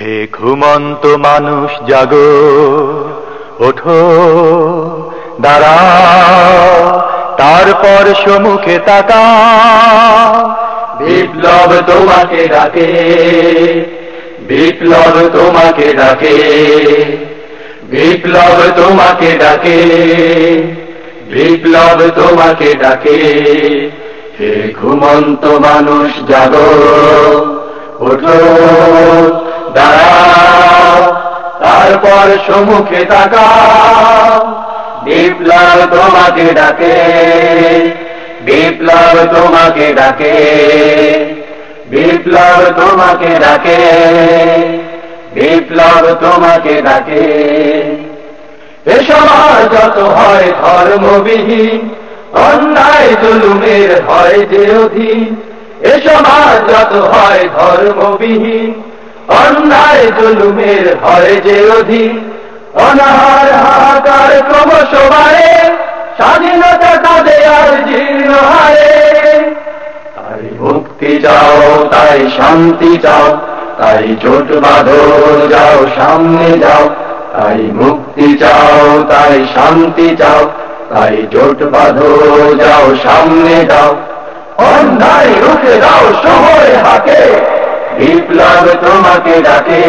হে ঘুমন্ত মানুষ, জাগো, ওঠো দাঁড়া তারপর সম্মুখে তাকা বিপ্লব তোমাকে ডাকে, বিপ্লব তোমাকে ডাকে, বিপ্লব তোমাকে ডাকে, বিপ্লব তোমাকে ডাকে। হে ঘুমন্ত মানুষ, জাগো, ওঠো। তারপর সম্মুখে তাকা বিপ্লব তোমাকে ডাকে, বিপ্লব তোমাকে ডাকে, বিপ্লব তোমাকে ডাকে, বিপ্লব তোমাকে ডাকে। এ সমাজ যত হয় ধর্মবিহীন, অন্যায় জুলুমের হয় যে অধীন। এ সমাজ যত হয় ধর্মবিহীন অন্যায় জুলুমের হয় যে অধীন, অনাহার হাহাকার ক্রমশ বাড়ে, স্বাধীনতা কাঁদে আর জীর্ণ হারে। তাই মুক্তি চাও, তাই শান্তি চাও, তাই যাও, সামনে যাও। তাই মুক্তি চাও, তাই শান্তি চাও, তাই জোট বাঁধো যাও, সামনে যাও। অন্যায় রুখে দাও শহরে হাকে। বিপ্লব তোমাকে ডাকে,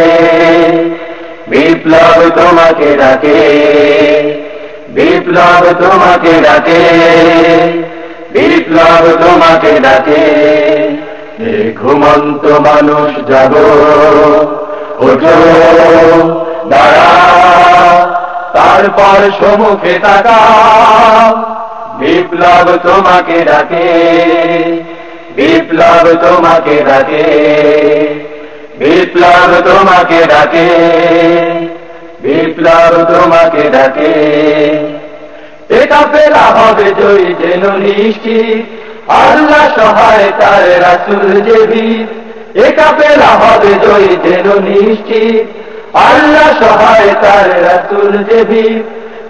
বিপ্লব তোমাকে ডাকে, বিপ্লব তোমাকে ডাকে, বিপ্লব তোমাকে ডাকে। ঘুমন্ত মানুষ যাব ওঠো দাঁড়া তারপর সম্মুখে তাকা বিপ্লব তোমাকে ডাকে বিপ্লব তোমাকে ডাকে, বিপ্লব তোমাকে ডাকে, বিপ্লব তোমাকে ডাকে। এটা পেলা হবে জয়ী যেন নিশ্চিত, আল্লাহ সহায় তার রাসুল যেবি একা পেলা হবে জয়ী যেন নিশ্চিত, আল্লাহ সহায় তার রাসুল যেবি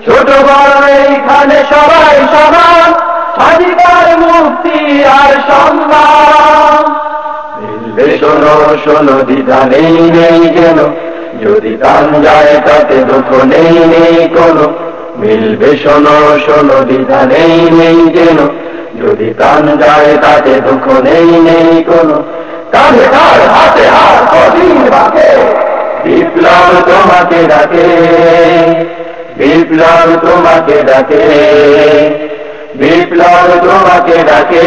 ছোট বড় এইখানে সবাই সমান শোনো শোনো দিদা নেই নেই যেন যদি কান যায় তাতে দুঃখ নেই নেই কোনো। মিলবে শোনো শোনো দিদা নেই নেই যেন যদি কান যায় তাতে দুঃখ নেই নেই কোনো। কাঁধে কার হাতে হাত কঠিন বাকে বিপ্লব তোমাকে ডাকে, বিপ্লব তোমাকে ডাকে, বিপ্লব তোমাকে ডাকে।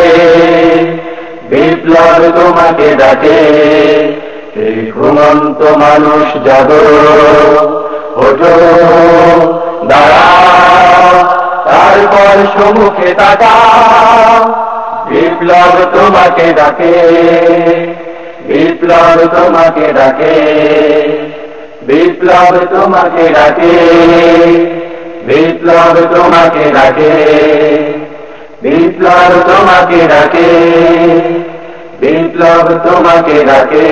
বিপ্লব তোমাকে ডাকে। এই ঘুমন্ত মানুষ দাঁড়া তারপর সম্মুখে তাকা বিপ্লব তোমাকে ডাকে, বিপ্লব তোমাকে ডাকে। বিপ্লব তোমাকে ডাকে, বিপ্লব তোমাকে ডাকে। বিপ্লব তোমাকে ডাকে। বিপ্লব তোমাকে ডাকে